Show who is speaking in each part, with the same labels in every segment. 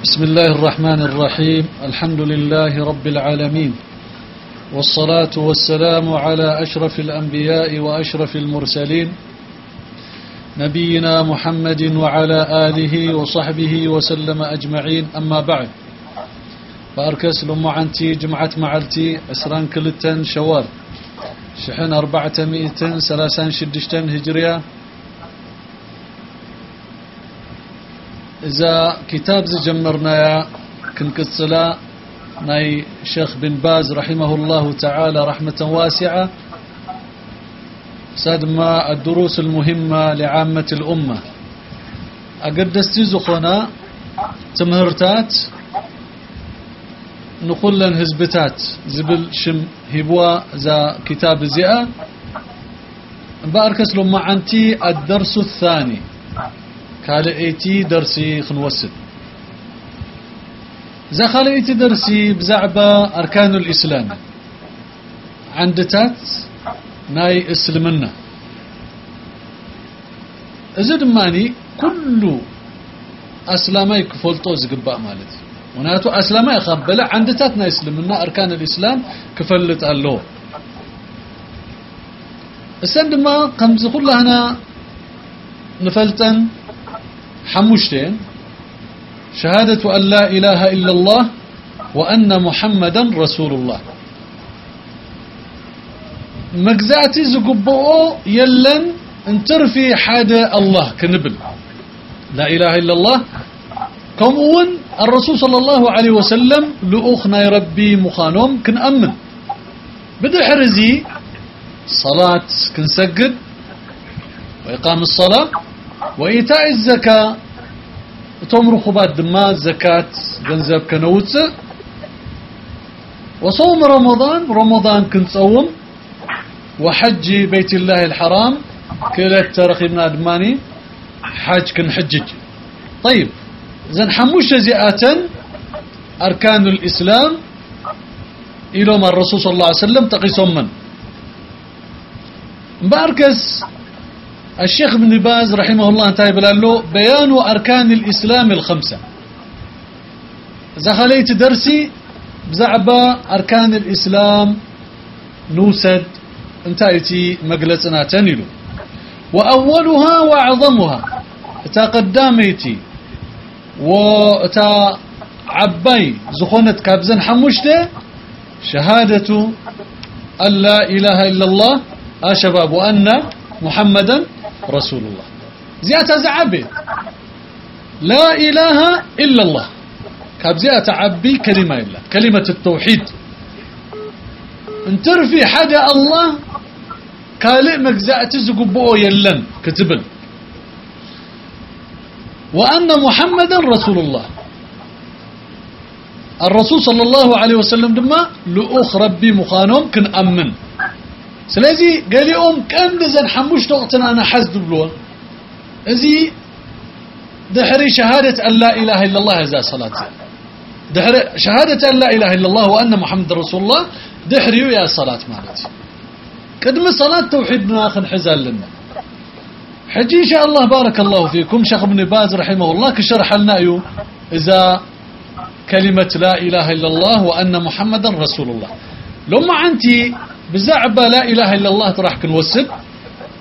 Speaker 1: بسم الله الرحمن الرحيم. الحمد لله رب العالمين. والصلاة والسلام على أشرف الأنبياء وأشرف المرسلين. نبينا محمد وعلى آله وصحبه وسلم أجمعين. أما بعد فأركس لما عنتي جمعة معلتي أسران كلتن شوال. شحن أربعة مئتين سلاسان شدشتن هجرية. إذا كتاب زجمرنا كنكسلا ناي شيخ بن باز رحمه الله تعالى رحمة واسعة. سادما الدروس المهمة لعامة الأمة. أقدست زخنا تمهرتات نقول لن هزبتات. زبل شم هبوا ذا كتاب زئة بأركس لما عنتي الدرس الثاني. كالئيتي درسي خنوسد. ذا خالئيتي درسي بزعبة أركان الإسلام. عندتات ناي إسلمنا. إذا ماني كل أسلامي كفلتو زقباء مالتي وناتو أسلامي خبلا عندتات ناي اسلمنا أركان الإسلام كفلت الله السندما قمز كلها هنا نفلتن حموشتين. شهادة أن لا إله إلا الله وأن محمدا رسول الله. مجزاتي زقبو يلن انترفي حدا الله كنبل. لا إله إلا الله. كم أون الرسول صلى الله عليه وسلم لأخنا ربي مخانوم كنأمن بدأ حرزي صلاة كنسجد وإقام الصلاة وإيتاء الزكاة تمر خبات دما زكاة جنزب كنوتس. وصوم رمضان رمضان كنصوم وحج بيت الله الحرام كلا ترخيبنا دماني حج كنحجج. طيب زين حموش زئات أركان الإسلام إلى ما الرسول صلى الله عليه وسلم تقيسهم من بأركز الشيخ ابن باز رحمه الله انتهى بلاله بيان أركان الإسلام الخمسة. زخليت درسي بزعبة أركان الإسلام نوسد انتهيتي مجلسنا تنلو وأولها وأعظمها تقدميتي وتا عباي زخونت كابزن حموشته شهادة أن لا إله إلا الله آه شباب وأن محمدا رسول الله. زيادة زعبي لا إله إلا الله. كاب زيادة عبي كلمة إلا. كلمة التوحيد. انتر في حدا الله كالئ مجزأة زقبؤ يلن كتبن. وأن محمدا رسول الله. الرسول صلى الله عليه وسلم دما لأخ ربي مخانوم كن أمن. سلازي يوم كم دزن حموش وقتنا أنا حزد بلون ازي دحري شهادة أن لا إله إلا الله هذا صلاة. دحري شهادة أن لا إله إلا الله وأن محمد رسول الله دحري يا صلاة مالتي. قدم صلاة توحيدنا خن حزال لنا. حجي إن شاء الله بارك الله فيكم. شيخ ابن باز رحمه الله كشرح لنا يو إذا كلمة لا إله إلا الله وأن محمدا رسول الله. لما عنتي بزعبة لا إله إلا الله راح كنوسد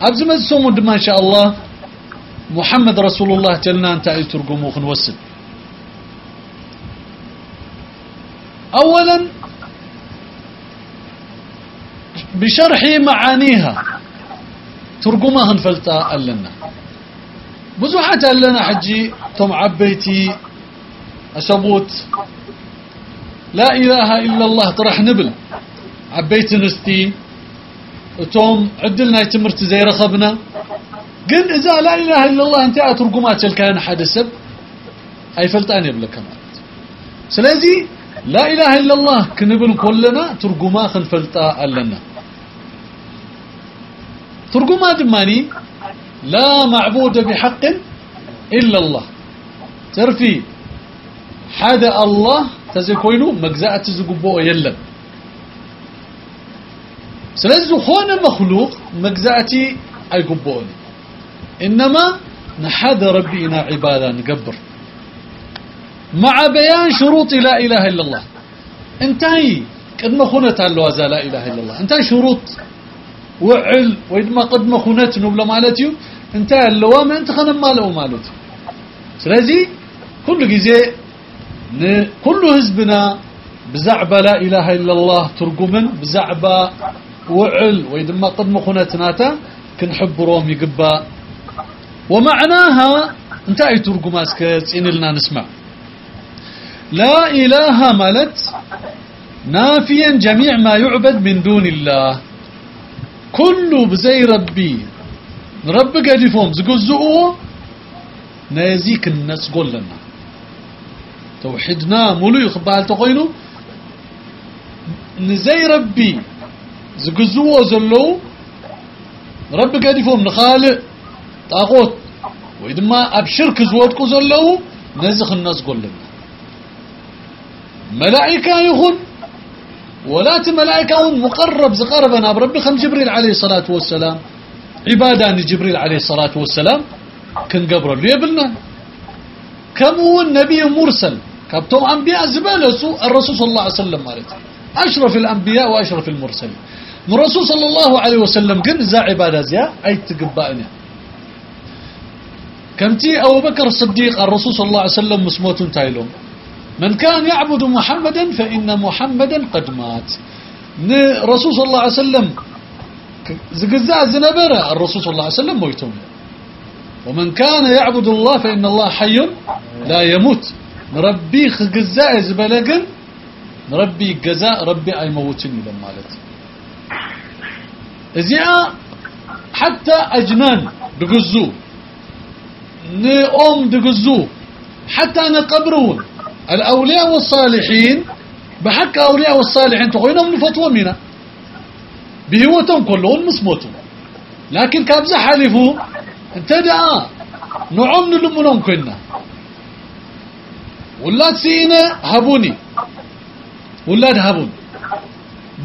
Speaker 1: أبز ما تسوموا دما إن شاء الله. محمد رسول الله تلنا أنت أي ترقموا خنوسد أولا بشرح معانيها. ترقمها خنفلتا ألنا. بزوحات ألنا حجي تم عبيتي أسبوت. لا إله إلا الله طرح نبل. عبيت نستي توم عدلنا يتمرت زي رخبنا قل إذا لا إله إلا الله أنت أترقمات حد السب أي فلتان يبلك مالت سلازي لا إله إلا الله كنبل كلنا ترقما خنفلتا ألنا. ترقما دماني لا معبود بحق إلا الله. ترفي حدا الله تزكوينو مجزأة تزقبو يلم سلازو خون مخلوق مجزأتي أي قبوني. إنما نحد ربينا عبادة نقبر. مع بيان شروط لا إله إلا الله. انتهي. قد ما خنت اللوازة لا إله إلا الله. انتهي شروط. وعل. ويدما قد ما خنت نبلا مالتيو انتهي اللوامة انت خنم ماله مالتي سلازي كل جزء كل حزبنا بزعبة لا إله إلا الله ترجمن بزعبة وعل ويدما قد ما خنت ناتا كنحب روم يقبا. ومعناها انتهي ترجم اسكت إن لنا نسمع. لا إله مالت نافيا جميع ما يعبد من دون الله. كل بزي ربي. رب قدفهم زقزقوا نازيك الناس قول لنا. توحيدنا ملو يخبال تقوينو نزي ربي. زقزقوا زلو رب قدفهم نخالق وإذا أبشرك زواتكو زلو نزخ الناس قول لنا ملائكة يخون ولات ملائكة مقرب زقربنا بربي خم جبريل عليه الصلاة والسلام عبادة جبريل عليه الصلاة والسلام كن قبر اللي يبلنا كم هو النبي مرسل كبتم أنبياء زبالة الرسول صلى الله عليه وسلم مالته أشرف الأنبياء وأشرف المرسلين الرسول صلى الله عليه وسلم كن زا عبادة زيا أي تقبأنا كمتي أبو بكر الصديق الرسول صلى الله عليه وسلم مسموت تايلهم من كان يعبد محمدا فإن محمدا قد مات. الرسول صلى الله عليه وسلم زقزاء زنبرة الرسول صلى الله عليه وسلم مويتون. ومن كان يعبد الله فإن الله حي لا يموت. نربي خقزاء زبلقن نربي جزاء ربي أي موتني لما قالت إذا حتى أجنان دقزو نقوم دقزو حتى نقبرون الأولياء والصالحين بحق أولياء والصالحين تقولون نفتوى منا بهوتهم كلهم مسموتهم لكن كابزة حالفوا انتدعا نعم نلمنهم كنا. ولاد سينا هبوني ولاد هبون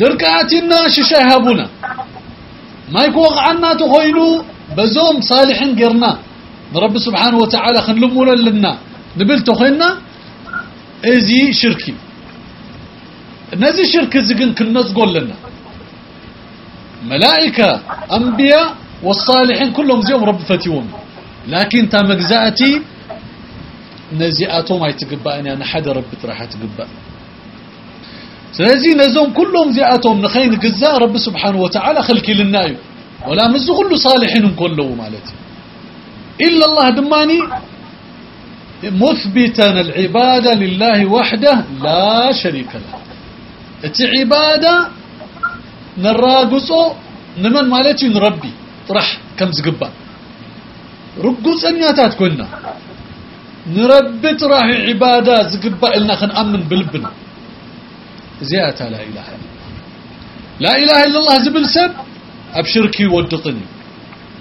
Speaker 1: دركاتنا ششاي هبونا ما يكون عنا تخينو بزوم صالحين قرنا. رب سبحانه وتعالى خنلمونا لنا. نبل تخينا ازي شركي. نزي شرك زقن كنز لنا. ملائكة أنبياء والصالحين كلهم زيهم رب فتيهم. لكن تا مجزاتي نزيئاتهم هاي تقبأني أنا حدا رب راح تقبأ. سلازي نزوم كلهم زيئاتهم نخين قزاء رب سبحانه وتعالى خلقي للنايو ولا مزو كل صالحين كله مالتي. إلا الله دماني. مثبتا العبادة لله وحده لا شريك له. عبادة نراقصو نمن مالتي نربي. طرح كم زقبا رقص أنياتات كنا نربي طرح عبادة زقبا إلنا خنأمن بلبنا زيادة لا إله إلا الله. لا إله إلا الله زبل سب أبشركي ودطني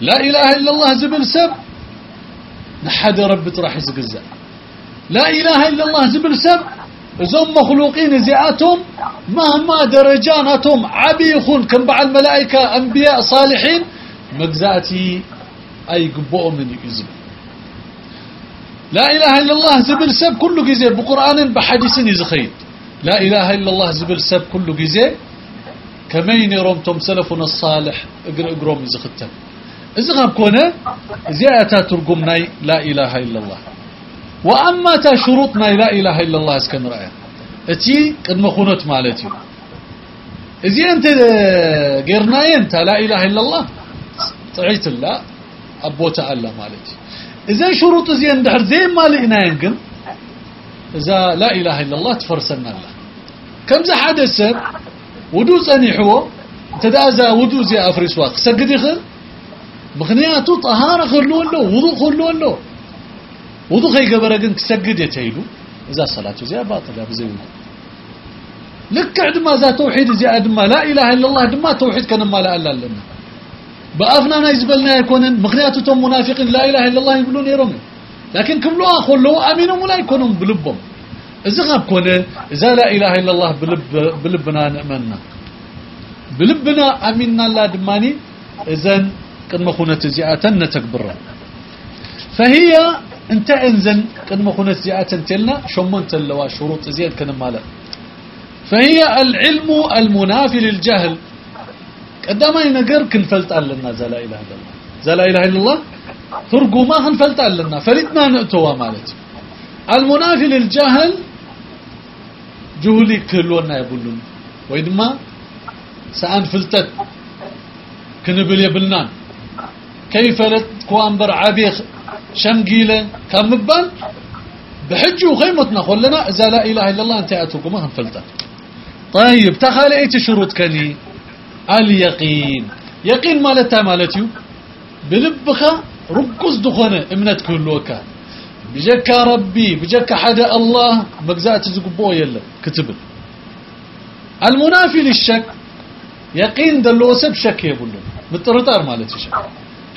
Speaker 1: لا إله إلا الله زبل سب نحد رب راح يزقزا لا إله إلا الله زبل سب زم مخلوقين زياتهم مهما درجاناتهم عبيخون كم بعد الملائكة أنبياء صالحين مجزاتي أي قبؤ من يزم لا إله إلا الله زبل سب كل جزء بقرآن بحديث يزخيد. لا إله إلا الله زبل سب كل جزء. كمين رمتم سلفنا الصالح؟ إقر إقرم يزختم إذا غاب كونه زيادة ترقمنا لا إله إلا الله. وأما تا شروطنا لا إله إلا الله اسكن رأيه. أتي قد مخونت مالتي إذا أنت قرنا أنت لا إله إلا الله. تعيت الله. أبو تعالى مالتي إذا شروط زي اندحر زي ما لقنا ينقل إذا لا إله إلا الله تفرسنا الله. كم زي حدث ودو صنيحو تدازا ودو زي أفرس واق سجد يخل مخنياتو طهارة خلو له وضوء خلو له. وضوء خي قبره كن كسجد يتهيلو. إذا صلاة زي باطل يا بزي لك عندما ذا توحيد زي عندما لا إله إلا الله عندما توحيد كان ما لا إلا لنا بأفنا نيزبلنا يكون مخنياتهم منافقين لا إله إلا الله يقولون يرمي. لكن كملوا أخو لو أمينهم ولا يكونوا بلبهم. إذا غاب كونه إذا لا إله إلا الله بلب بلبنا نأمنا بلبنا أمنا لا دماني إذن قد مخونة زيئة نتكبر. فهي أنت انزن قدم خنت زيات تلنا شمون تلوا شروط زياد كان مالا. فهي العلم المنافي للجهل. ينقر كن فلت لنا لا إله إلا الله. لا إله إلا الله ترجما هن فلت لنا فريتنا نأتوا مالتي المنافي للجهل جهلي كلونا يقولون ويدما سأن فلتت كنبل يبلنان كيف لتكوان عبيخ شمقيلة كم مبال بحجي وخيمتنا خلنا إذا لا إله إلا الله أنت أتوكم هم فلتت. طيب تخيل إيش شروط كني اليقين يقين مالتها مالتيو بلبخ ركز دخنه امنت كلوكا بجك ربي بجك حدا الله مجزات زقبو يلا كتب المنافي للشك يقين دلو سب شك يقولون مترطر مالتي شك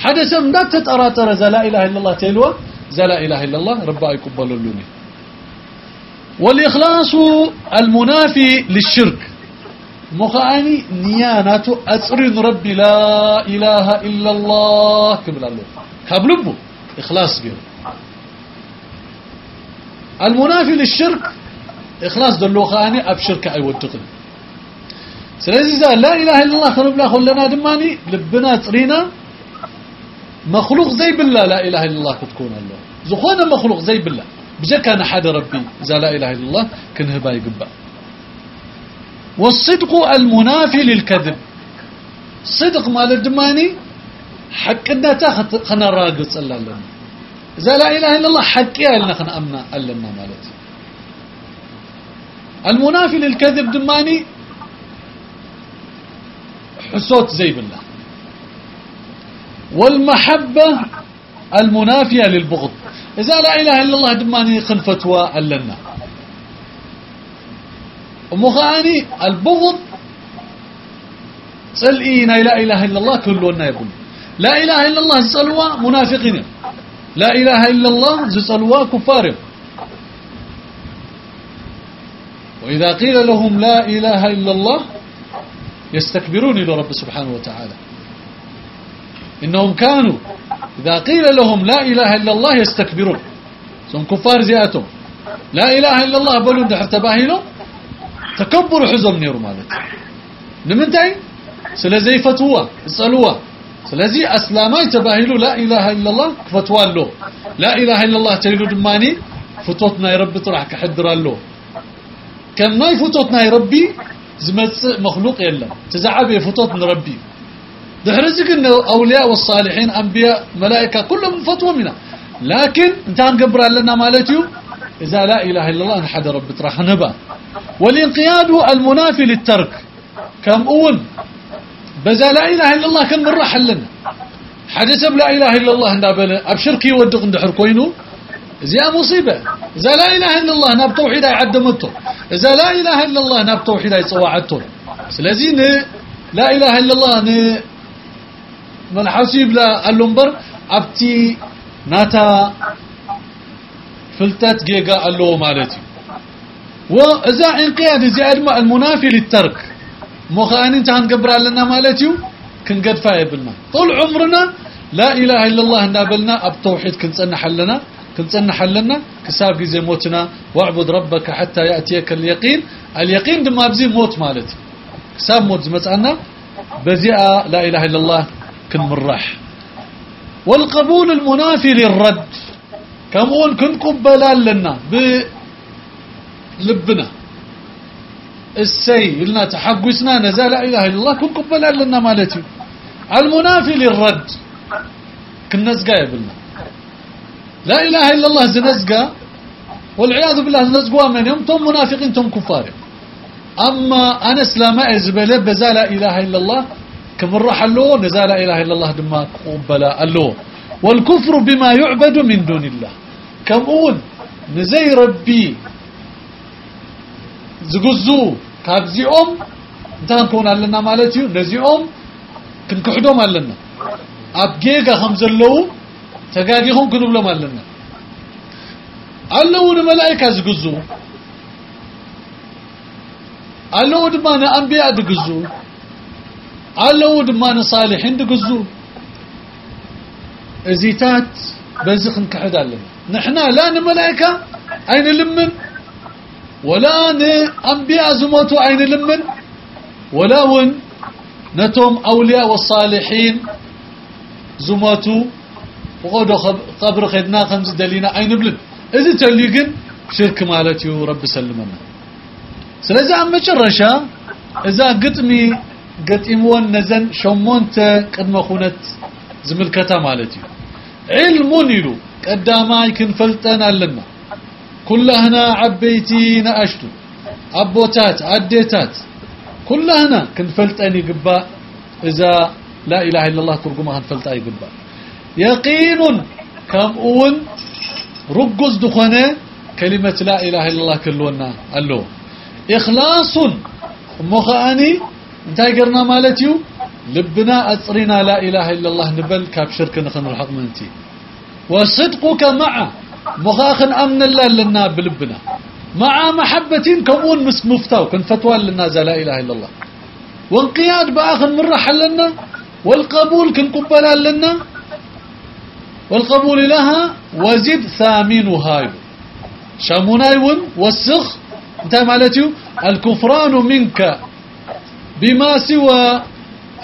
Speaker 1: حدا سم لا تتراتر لا إله إلا الله تلوى لا إله إلا الله ربا يقبلوني والإخلاص المنافي للشرك. مخاني نياناتو أسرين ربي لا إله إلا الله كبل الله. كبلبو إخلاص بيه المنافي للشرك إخلاص دلو خاني أبشرك أي ودقن سلازي لا إله إلا الله خلوب لا خلنا دماني لبنا ترينا مخلوق زي بالله لا إله إلا الله تكون الله. زخونا مخلوق زي بالله. بجك أنا حد ربي إذا لا إله إلا الله كن هبا يقبع والصدق المنافي للكذب. صدق مال الدماني حقنا تاخذ خنا راقص الله لنا. إذا لا إله إلا الله حقيا لنا خنا أمنا ألنا مالتي المنافي للكذب دماني حسوت زي بالله. والمحبة المنافية للبغض. إذا لا إله إلا الله دماني خن فتوى ألنا ومخاني البغض سلئين لا إله إلا الله كلنا يقول لا إله إلا الله زسلوا منافقين. لا إله إلا الله زسلوا كفار وإذا قيل لهم لا إله إلا الله يستكبرون إلى رب سبحانه وتعالى. إنهم كانوا إذا قيل لهم لا إله إلا الله يستكبرون. سن كفار زياتهم. لا إله إلا الله بلون دحر تباهيلهم تكبر حزم نيرو مالت نمنتعي سلزي فتوى اسألوها. سلزي أسلامي تباهيلو لا إله إلا الله فتوى له لا إله إلا الله تيلو دماني فتوتنا يا ربي طرح كحدر له كم ناي فتوتنا يا ربي زمت مخلوق يلا. تزعب فتوتنا ربي. دحرزك إن أولياء والصالحين أنبياء ملائكة كلهم فتوى منها لكن انت هنقبر لنا مالتيو إذا لا إله إلا الله حد رب تراح نبا. والانقياد المنافي للترك. كم أول بزا لا إله إلا الله كم مرة حلنا حدث لا إله إلا الله نابنا أبشركي ودق اندحر كوينو زي مصيبة. إذا لا إله إلا الله ناب توحيد يعدمته. إذا لا إله إلا الله ناب توحيد يصواعدته سلازي لا إله إلا الله من حسيب لا اللنبر أبتي ناتا فلتات جيجا اللو مالتي. وإذا انقياد زي المنافي للترك. مخانين انت هنقبر لنا مالتيو كن قد فايبلنا طول عمرنا لا إله إلا الله نابلنا أب توحيد كنصنح لنا كنصنح لنا كساب زي موتنا واعبد ربك حتى يأتيك اليقين. اليقين دم أبزي موت مالتي كساب موت زمتعنا بزيء لا إله إلا الله كن مرح. والقبول المنافي للرد. كمون كن قبلا لنا بلبنا. السي لنا تحقسنا نزال لا إله إلا الله كن قبلا لنا مالتي. المنافي للرد. كن نزقا يبلنا لا إله إلا الله زنزقا والعياذ بالله زنزقوا من يوم تم منافقين تم كفار. أما أنا سلامة إزبالة بزا لا إله إلا الله. كمرح له نزال لا إله إلا الله دما قبلا له. والكفر بما يعبد من دون الله. كم أول؟ نزي ربي. زقزو كابزيهم انتهن كون لنا مالتي نزيهم كنكحدهم لنا أبجيغا خمزة لو تقاقيهم كنبلهم لنا ألون ملائكة زقزو ألون دمان أنبياء دقزو ألون دمان صالحين دقزو ازيتات بزخن كحد لنا نحنا لا نملائكة أين لمن ولا نأنبياء زموتو أين لمن؟ ولا ون نتم أولياء والصالحين زموتو؟ وقودوا قبر خدنا خمس دلينا أين بلد إذا تليقن شرك مالتي ورب سلمنا. سلازي عم مجرشا؟ إذا قطمي قطمون نزن شمونت قد مخونت زملكتا مالتي علم يلو قداماي كنفلتنا لنا كلهنا عبيتي نأشتو عبوتات عديتات. كلهنا كنفلتني قبا. إذا لا إله إلا الله ترقمها كنفلتني قبا. يقين كم أون رقز دخانة كلمة لا إله إلا الله كلونا. ألو. إخلاص مخاني انتهي مالتيو؟ لبنا أصرنا لا إله إلا الله نبل كاب شرك نخن الحق منتي. وصدقك مع مخاخن أمن الله لنا بلبنا. مع محبة كمون مس مفتاو كن فتوى لنا لا إله إلا الله. وانقياد بآخر مرة حلنا والقبول كن قبلا لنا. والقبول لها وزد ثامنها شامونايون والسخ انت مالتيو الكفران منك بما سوى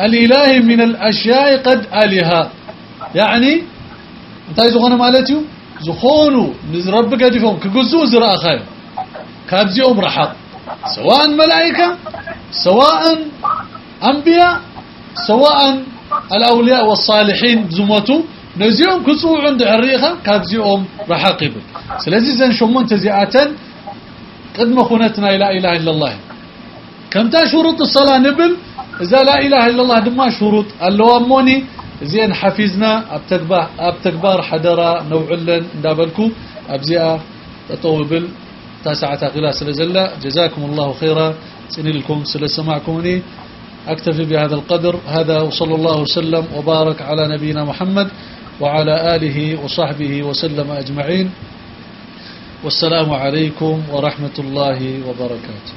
Speaker 1: الإله من الأشياء قد ألها يعني انت زخون مالتيو زخونو ربك دفهم كقزو زراء خير كابزيهم رحق سواء ملائكة سواء أنبياء سواء الأولياء والصالحين زموتو نزيهم كسوع عند عريخة كابزيهم يبل سلازي زن شمون تزيئة قد خونتنا لا إله إلا الله. كم تا شروط الصلاة نبل؟ إذا لا إله إلا الله دما شروط. اللواموني زين حفيزنا أبتكبار أبتكبار حدرا نوعلن دابلكو. أبزيا تطوبل تاسعة غلا سلزلة جزاكم الله خيرا. سنين لكم سلسمعكمني أكتفي بهذا القدر. هذا وصلى الله وسلم وبارك على نبينا محمد وعلى آله وصحبه وسلم أجمعين. والسلام عليكم ورحمة الله وبركاته.